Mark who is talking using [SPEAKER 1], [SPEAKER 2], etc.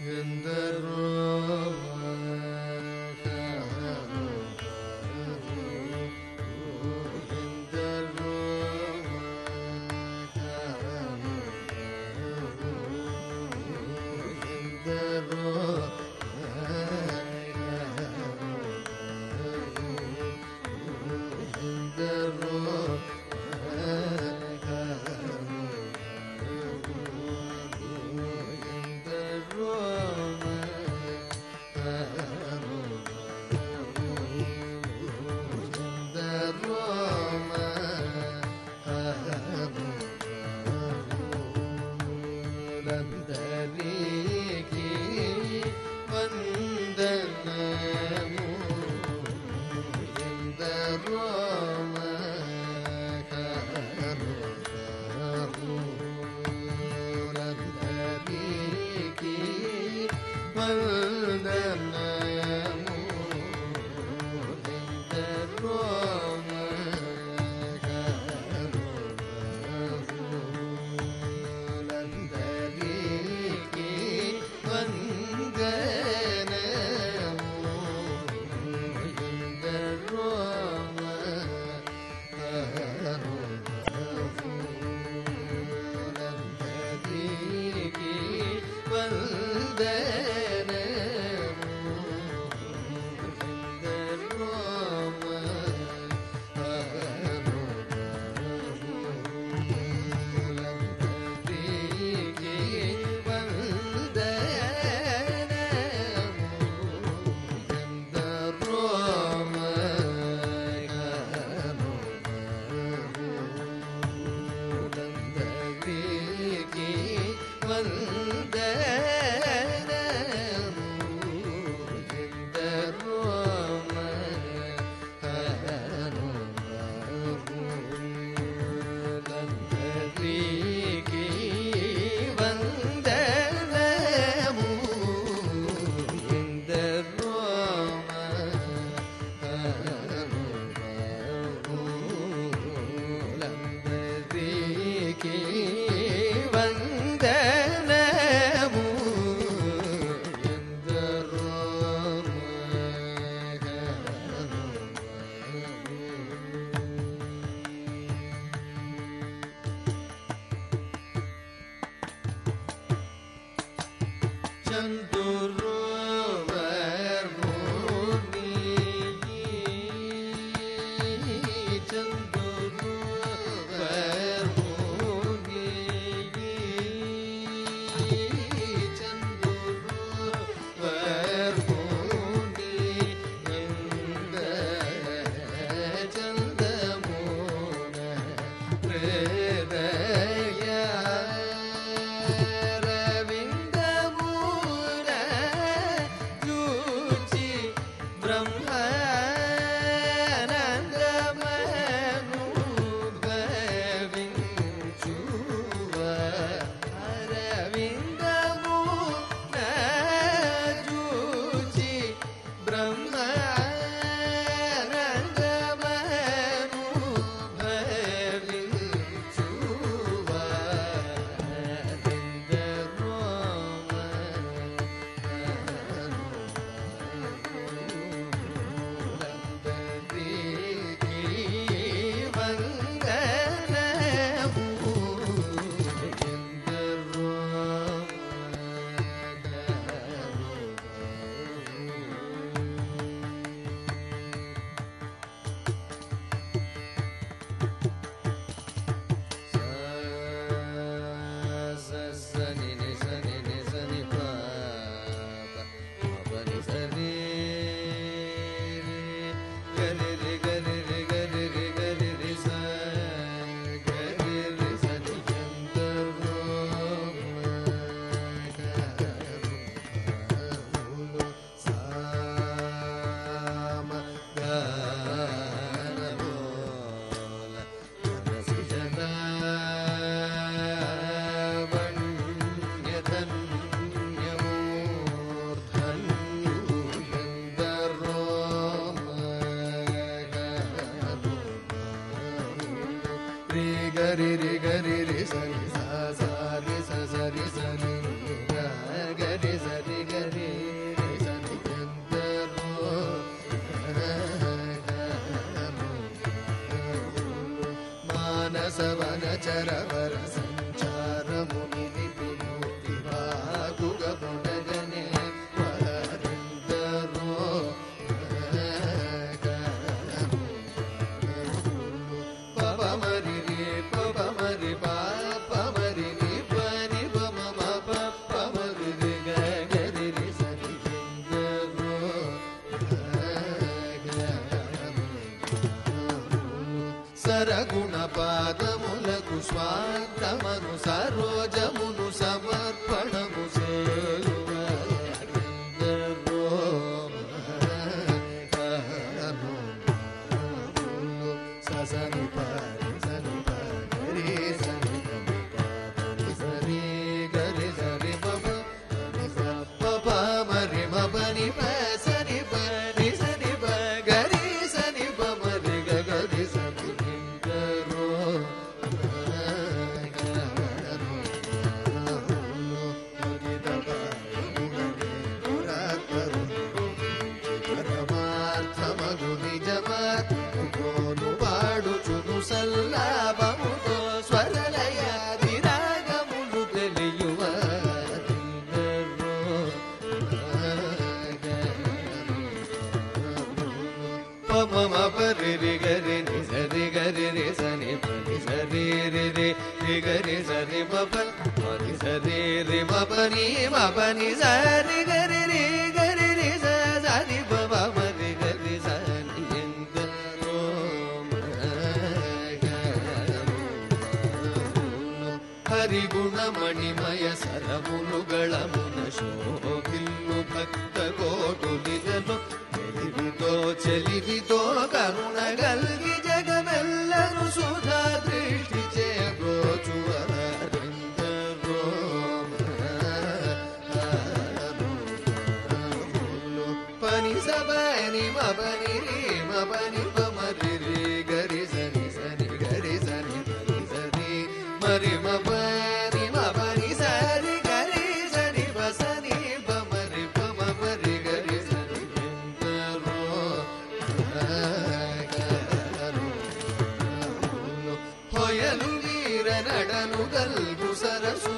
[SPEAKER 1] in the room. aklın duru Yeah. वनचरवरसञ्चारमुनिः రఘుణ పాదములకు స్వాగతమును సరోజమును సమర్పణము సల్లాభముతో స్వరలయాది రాగములు తెలియువ పమ పరి గరి సరి గరి రే సని పని సరి రి రే రి గరి సరి బబ పని సరి రి బబ ని బబ ని సరి గరి मुलुगुनशो ಭಕ್ತ कोडु ನಿಜನು قلب سرسول